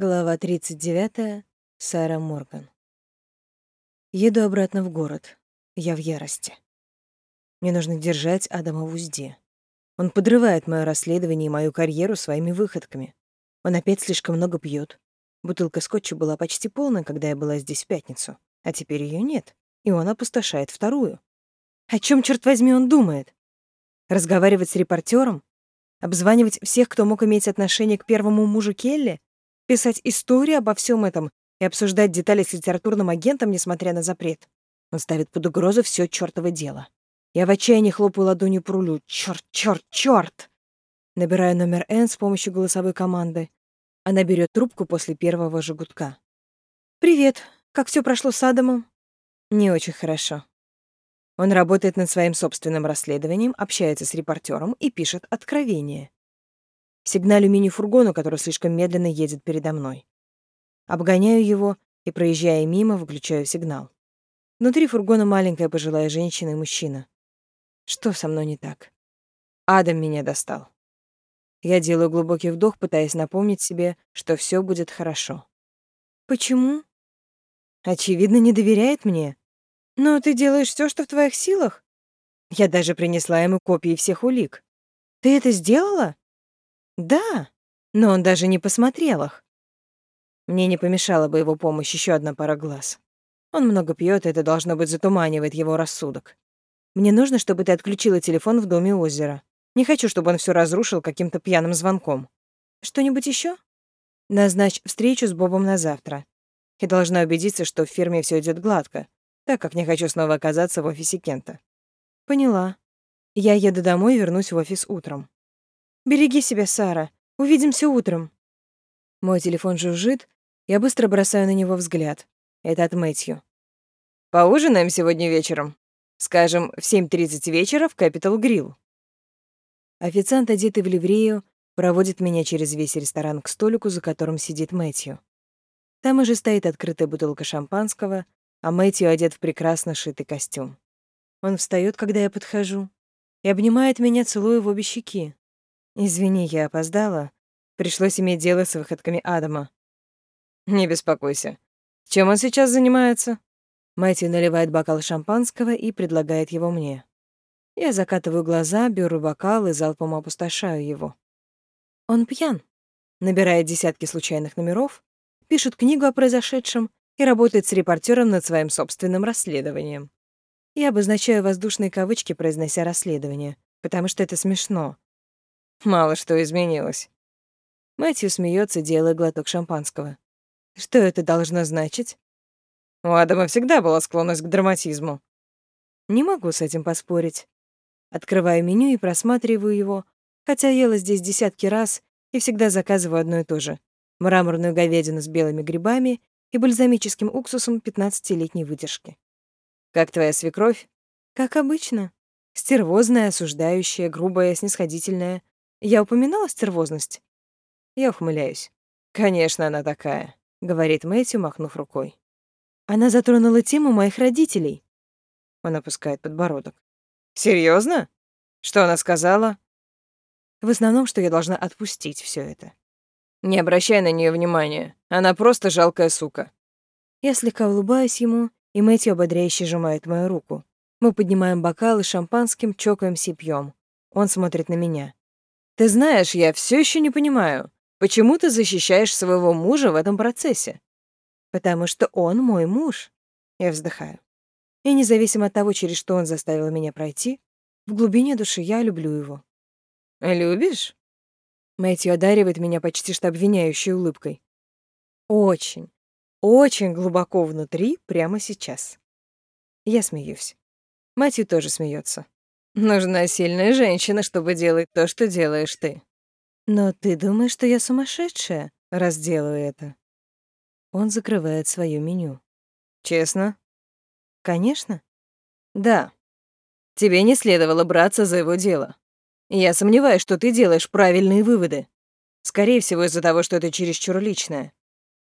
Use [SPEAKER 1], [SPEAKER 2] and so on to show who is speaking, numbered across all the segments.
[SPEAKER 1] Глава 39. Сара Морган. Еду обратно в город. Я в ярости. Мне нужно держать Адама в узде. Он подрывает моё расследование и мою карьеру своими выходками. Он опять слишком много пьет. Бутылка скотча была почти полная, когда я была здесь в пятницу, а теперь ее нет, и он опустошает вторую. О чем, черт возьми, он думает? Разговаривать с репортером? Обзванивать всех, кто мог иметь отношение к первому мужу Келли? Писать истории обо всем этом и обсуждать детали с литературным агентом, несмотря на запрет. Он ставит под угрозу все чёртово дело. Я в отчаянии хлопаю ладонью по рулю. Чёрт, чёрт, чёрт! Набираю номер Н с помощью голосовой команды. Она берет трубку после первого же гудка. «Привет. Как все прошло с Адамом?» «Не очень хорошо. Он работает над своим собственным расследованием, общается с репортером и пишет откровение. Сигналю мини-фургону, который слишком медленно едет передо мной. Обгоняю его и, проезжая мимо, выключаю сигнал. Внутри фургона маленькая пожилая женщина и мужчина. Что со мной не так? Адам меня достал. Я делаю глубокий вдох, пытаясь напомнить себе, что все будет хорошо. Почему? Очевидно, не доверяет мне. Но ты делаешь все, что в твоих силах. Я даже принесла ему копии всех улик. Ты это сделала? Да, но он даже не посмотрел их. Мне не помешала бы его помощь еще одна пара глаз. Он много пьет, и это должно быть затуманивает его рассудок. Мне нужно, чтобы ты отключила телефон в доме озера. Не хочу, чтобы он все разрушил каким-то пьяным звонком. Что-нибудь еще? Назначь встречу с Бобом на завтра. Я должна убедиться, что в фирме все идет гладко, так как не хочу снова оказаться в офисе Кента. Поняла. Я еду домой и вернусь в офис утром. Береги себя, Сара. Увидимся утром. Мой телефон жужжит, я быстро бросаю на него взгляд. Это от Мэтью. Поужинаем сегодня вечером. Скажем, в 7.30 вечера в Capital Grill. Официант, одетый в ливрею, проводит меня через весь ресторан к столику, за которым сидит Мэтью. Там уже стоит открытая бутылка шампанского, а Мэтью одет в прекрасно шитый костюм. Он встает, когда я подхожу, и обнимает меня, целуя в обе щеки. Извини, я опоздала. Пришлось иметь дело с выходками Адама. Не беспокойся. Чем он сейчас занимается? Мэтью наливает бокал шампанского и предлагает его мне. Я закатываю глаза, беру бокал и залпом опустошаю его. Он пьян, набирает десятки случайных номеров, пишет книгу о произошедшем и работает с репортером над своим собственным расследованием. Я обозначаю воздушные кавычки, произнося расследование, потому что это смешно. Мало что изменилось. Мэтью смеется, делая глоток шампанского. Что это должно значить? У Адама всегда была склонность к драматизму. Не могу с этим поспорить. Открываю меню и просматриваю его, хотя ела здесь десятки раз и всегда заказываю одно и то же. Мраморную говядину с белыми грибами и бальзамическим уксусом 15-летней выдержки. Как твоя свекровь? Как обычно. Стервозная, осуждающая, грубая, снисходительная. Я упоминала стервозность? Я ухмыляюсь. «Конечно, она такая», — говорит Мэтью, махнув рукой. «Она затронула тему моих родителей». Он опускает подбородок. Серьезно? Что она сказала?» В основном, что я должна отпустить все это. Не обращай на нее внимания. Она просто жалкая сука. Я слегка улыбаюсь ему, и Мэтью ободряюще сжимает мою руку. Мы поднимаем бокалы шампанским, чокаемся и пьем. Он смотрит на меня. Ты знаешь, я все еще не понимаю, почему ты защищаешь своего мужа в этом процессе? Потому что он мой муж. Я вздыхаю. И независимо от того, через что он заставил меня пройти, в глубине души я люблю его. «Любишь?» Мэтью одаривает меня почти что обвиняющей улыбкой. Очень, очень глубоко внутри прямо сейчас. Я смеюсь. Мэтью тоже смеется. Нужна сильная женщина, чтобы делать то, что делаешь ты. Но ты думаешь, что я сумасшедшая, раз делаю это? Он закрывает свое меню. Честно? Конечно. Да. Тебе не следовало браться за его дело. Я сомневаюсь, что ты делаешь правильные выводы. Скорее всего, из-за того, что это чересчур личное.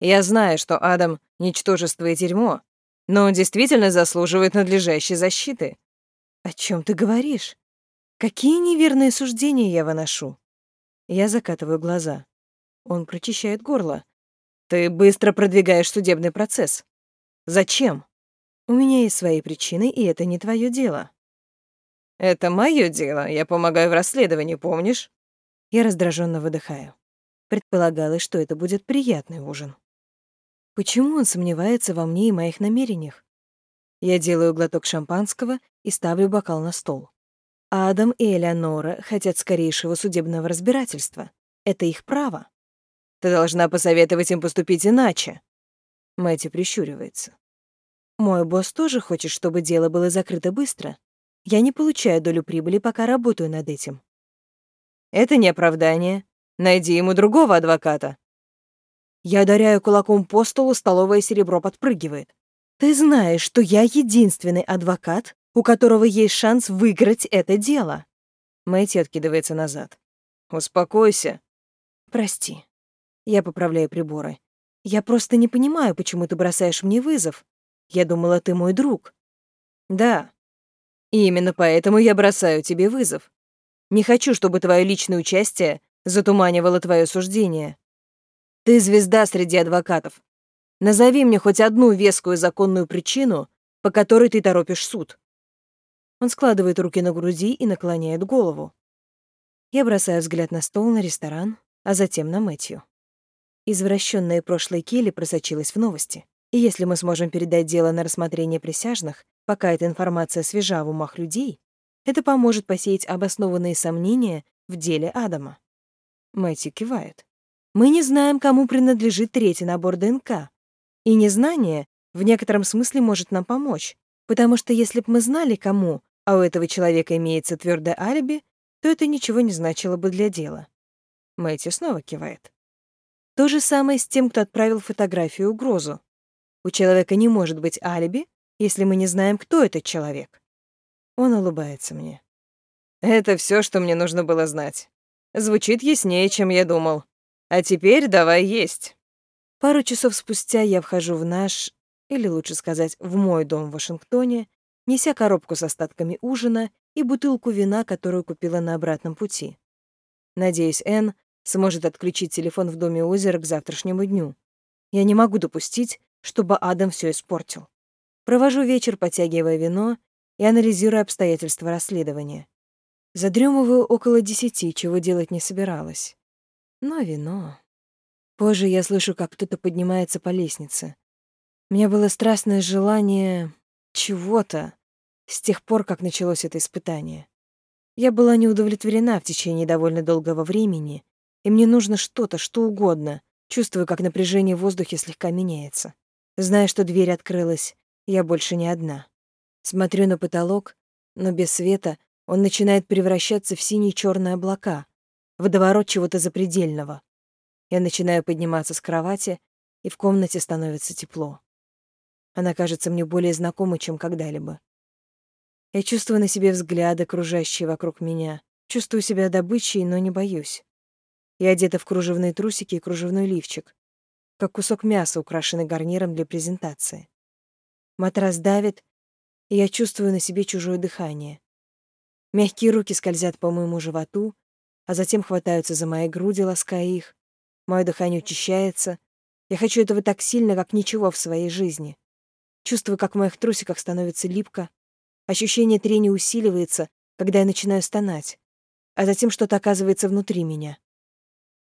[SPEAKER 1] Я знаю, что Адам — ничтожество и дерьмо, но он действительно заслуживает надлежащей защиты. «О чем ты говоришь? Какие неверные суждения я выношу?» Я закатываю глаза. Он прочищает горло. Ты быстро продвигаешь судебный процесс. Зачем? У меня есть свои причины, и это не твое дело. Это мое дело. Я помогаю в расследовании, помнишь? Я раздраженно выдыхаю. Предполагалось, что это будет приятный ужин. Почему он сомневается во мне и моих намерениях? Я делаю глоток шампанского и ставлю бокал на стол. Адам и Элеонора хотят скорейшего судебного разбирательства. Это их право. Ты должна посоветовать им поступить иначе. Мэтти прищуривается. Мой босс тоже хочет, чтобы дело было закрыто быстро. Я не получаю долю прибыли, пока работаю над этим. Это не оправдание. Найди ему другого адвоката. Я ударяю кулаком по столу, столовое серебро подпрыгивает. Ты знаешь, что я единственный адвокат, у которого есть шанс выиграть это дело. Мэтти откидывается назад. Успокойся. Прости. Я поправляю приборы. Я просто не понимаю, почему ты бросаешь мне вызов. Я думала, ты мой друг. Да. И именно поэтому я бросаю тебе вызов. Не хочу, чтобы твое личное участие затуманивало твое суждение. Ты звезда среди адвокатов. Назови мне хоть одну вескую законную причину, по которой ты торопишь суд. Он складывает руки на груди и наклоняет голову. Я бросаю взгляд на стол, на ресторан, а затем на Мэтью. Извращенная прошлой Келли просочилась в новости. И если мы сможем передать дело на рассмотрение присяжных, пока эта информация свежа в умах людей, это поможет посеять обоснованные сомнения в деле Адама. Мэтью кивает. Мы не знаем, кому принадлежит третий набор ДНК. И незнание в некотором смысле может нам помочь, потому что если бы мы знали, кому, а у этого человека имеется твердое алиби, то это ничего не значило бы для дела. Мэтью снова кивает. То же самое с тем, кто отправил фотографию угрозу. У человека не может быть алиби, если мы не знаем, кто этот человек. Он улыбается мне. Это все, что мне нужно было знать. Звучит яснее, чем я думал. А теперь давай есть. Пару часов спустя я вхожу в наш, или лучше сказать, в мой дом в Вашингтоне, неся коробку с остатками ужина и бутылку вина, которую купила на обратном пути. Надеюсь, Энн сможет отключить телефон в доме озера к завтрашнему дню. Я не могу допустить, чтобы Адам все испортил. Провожу вечер, подтягивая вино и анализируя обстоятельства расследования. Задремываю около десяти, чего делать не собиралась. Но вино... Позже я слышу, как кто-то поднимается по лестнице. Меня было страстное желание чего-то с тех пор, как началось это испытание. Я была не удовлетворена в течение довольно долгого времени, и мне нужно что-то, что угодно. Чувствую, как напряжение в воздухе слегка меняется. Зная, что дверь открылась, я больше не одна. Смотрю на потолок, но без света он начинает превращаться в синие черные облака, водоворот чего-то запредельного. Я начинаю подниматься с кровати, и в комнате становится тепло. Она кажется мне более знакомой, чем когда-либо. Я чувствую на себе взгляды, окружающие вокруг меня. Чувствую себя добычей, но не боюсь. Я одета в кружевные трусики и кружевной лифчик как кусок мяса, украшенный гарниром для презентации. Матрас давит, и я чувствую на себе чужое дыхание. Мягкие руки скользят по моему животу, а затем хватаются за мои груди, лаская их. Мое дыхание учащается. Я хочу этого так сильно, как ничего в своей жизни. Чувствую, как в моих трусиках становится липко. Ощущение трения усиливается, когда я начинаю стонать. А затем что-то оказывается внутри меня.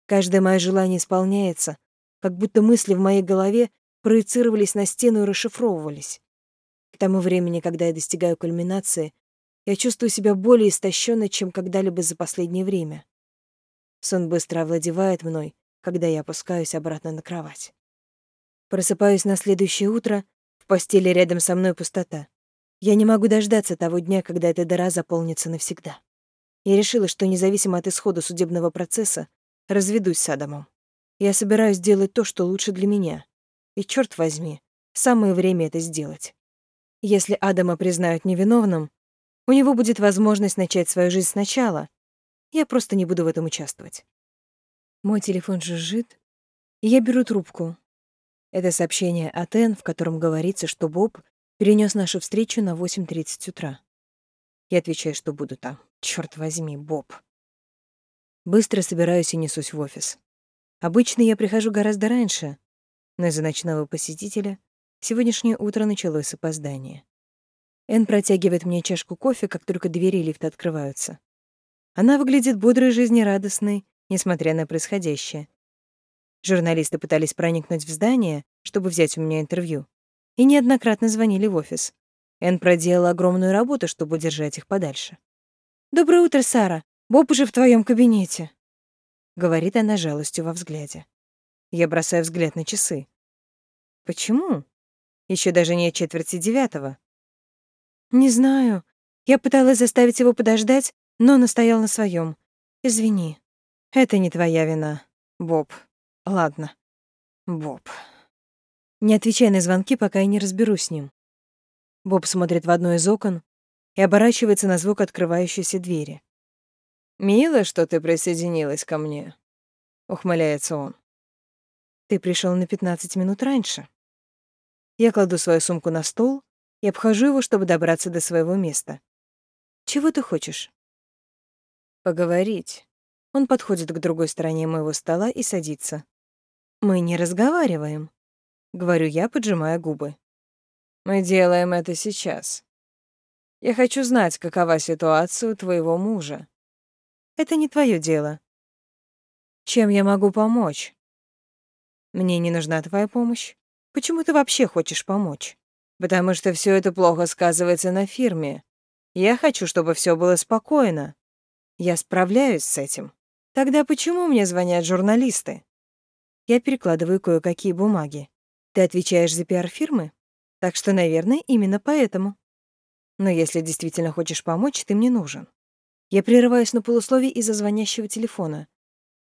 [SPEAKER 1] Каждое мое желание исполняется, как будто мысли в моей голове проецировались на стену и расшифровывались. К тому времени, когда я достигаю кульминации, я чувствую себя более истощенной, чем когда-либо за последнее время. Сон быстро овладевает мной, когда я опускаюсь обратно на кровать. Просыпаюсь на следующее утро, в постели рядом со мной пустота. Я не могу дождаться того дня, когда эта дыра заполнится навсегда. Я решила, что независимо от исхода судебного процесса, разведусь с Адамом. Я собираюсь делать то, что лучше для меня. И черт возьми, самое время это сделать. Если Адама признают невиновным, у него будет возможность начать свою жизнь сначала. Я просто не буду в этом участвовать. Мой телефон жужжит, и я беру трубку. Это сообщение от Энн, в котором говорится, что Боб перенес нашу встречу на 8.30 утра. Я отвечаю, что буду там. Черт возьми, Боб. Быстро собираюсь и несусь в офис. Обычно я прихожу гораздо раньше, но из-за ночного посетителя сегодняшнее утро началось с опоздания. Эн протягивает мне чашку кофе, как только двери лифта открываются. Она выглядит бодрой жизнерадостной, несмотря на происходящее. Журналисты пытались проникнуть в здание, чтобы взять у меня интервью, и неоднократно звонили в офис. Эн проделала огромную работу, чтобы удержать их подальше. «Доброе утро, Сара. Боб уже в твоем кабинете», — говорит она жалостью во взгляде. Я бросаю взгляд на часы. «Почему? Еще даже не четверти девятого». «Не знаю. Я пыталась заставить его подождать, но настоял на своем. Извини. Это не твоя вина, Боб. Ладно. Боб. Не отвечай на звонки, пока я не разберусь с ним. Боб смотрит в одно из окон и оборачивается на звук открывающейся двери. «Мило, что ты присоединилась ко мне», — ухмыляется он. «Ты пришел на 15 минут раньше». Я кладу свою сумку на стол и обхожу его, чтобы добраться до своего места. «Чего ты хочешь?» «Поговорить». Он подходит к другой стороне моего стола и садится. «Мы не разговариваем», — говорю я, поджимая губы. «Мы делаем это сейчас. Я хочу знать, какова ситуация у твоего мужа. Это не твое дело. Чем я могу помочь? Мне не нужна твоя помощь. Почему ты вообще хочешь помочь? Потому что все это плохо сказывается на фирме. Я хочу, чтобы все было спокойно. Я справляюсь с этим. Тогда почему мне звонят журналисты? Я перекладываю кое-какие бумаги. Ты отвечаешь за пиар фирмы? Так что, наверное, именно поэтому. Но если действительно хочешь помочь, ты мне нужен. Я прерываюсь на полусловие из-за звонящего телефона.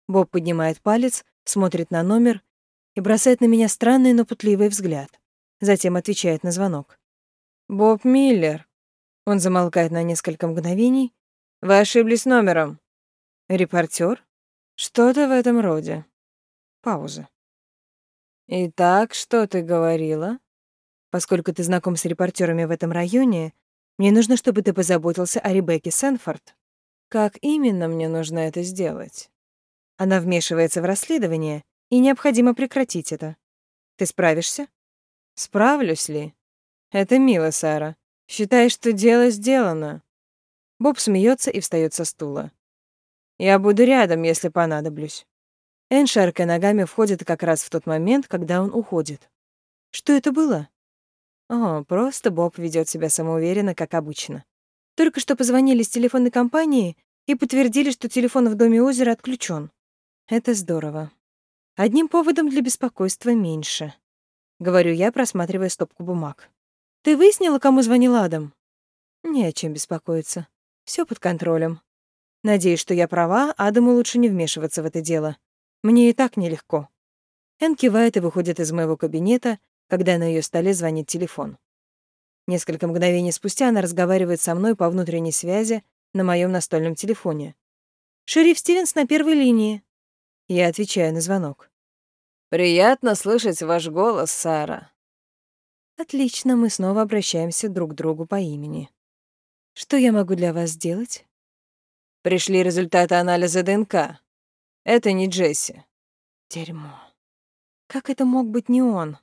[SPEAKER 1] Боб поднимает палец, смотрит на номер и бросает на меня странный, но путливый взгляд. Затем отвечает на звонок. «Боб Миллер». Он замолкает на несколько мгновений. «Вы ошиблись номером». «Репортер?» «Что-то в этом роде». Пауза. «Итак, что ты говорила?» «Поскольку ты знаком с репортерами в этом районе, мне нужно, чтобы ты позаботился о Ребекке Сенфорд. Как именно мне нужно это сделать? Она вмешивается в расследование, и необходимо прекратить это. Ты справишься? Справлюсь ли? Это мило, Сара. Считай, что дело сделано. Боб смеется и встает со стула. Я буду рядом, если понадоблюсь. Шаркая ногами, входит как раз в тот момент, когда он уходит. Что это было? О, просто Боб ведет себя самоуверенно, как обычно. Только что позвонили с телефонной компании и подтвердили, что телефон в доме озера отключен. Это здорово. Одним поводом для беспокойства меньше. Говорю я, просматривая стопку бумаг. Ты выяснила, кому звонил Адам? Не о чем беспокоиться. Все под контролем. Надеюсь, что я права, Адаму лучше не вмешиваться в это дело. Мне и так нелегко. Эн кивает и выходит из моего кабинета, когда на ее столе звонит телефон. Несколько мгновений спустя она разговаривает со мной по внутренней связи на моем настольном телефоне. «Шериф Стивенс на первой линии». Я отвечаю на звонок. «Приятно слышать ваш голос, Сара». «Отлично, мы снова обращаемся друг к другу по имени. Что я могу для вас сделать?» «Пришли результаты анализа ДНК. Это не Джесси». «Дерьмо. Как это мог быть не он?»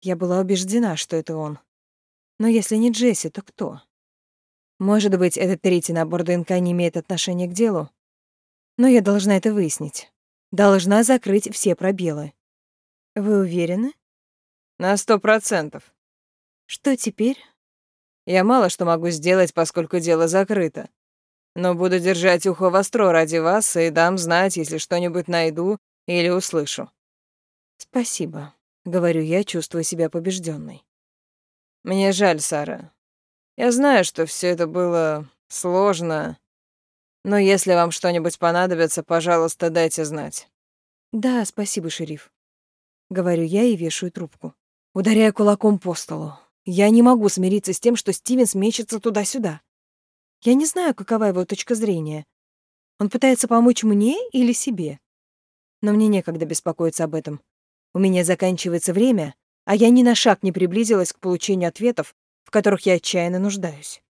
[SPEAKER 1] Я была убеждена, что это он. Но если не Джесси, то кто? Может быть, этот третий набор ДНК не имеет отношения к делу? Но я должна это выяснить. Должна закрыть все пробелы. Вы уверены? На сто процентов. Что теперь? Я мало что могу сделать, поскольку дело закрыто. Но буду держать ухо востро ради вас и дам знать, если что-нибудь найду или услышу. Спасибо говорю я, чувствуя себя побежденной. Мне жаль, Сара. Я знаю, что все это было сложно, но если вам что-нибудь понадобится, пожалуйста, дайте знать. Да, спасибо, шериф. Говорю я и вешаю трубку. Ударяя кулаком по столу. Я не могу смириться с тем, что Стивенс мечется туда-сюда. Я не знаю, какова его точка зрения. Он пытается помочь мне или себе. Но мне некогда беспокоиться об этом. У меня заканчивается время, а я ни на шаг не приблизилась к получению ответов, в которых я отчаянно нуждаюсь.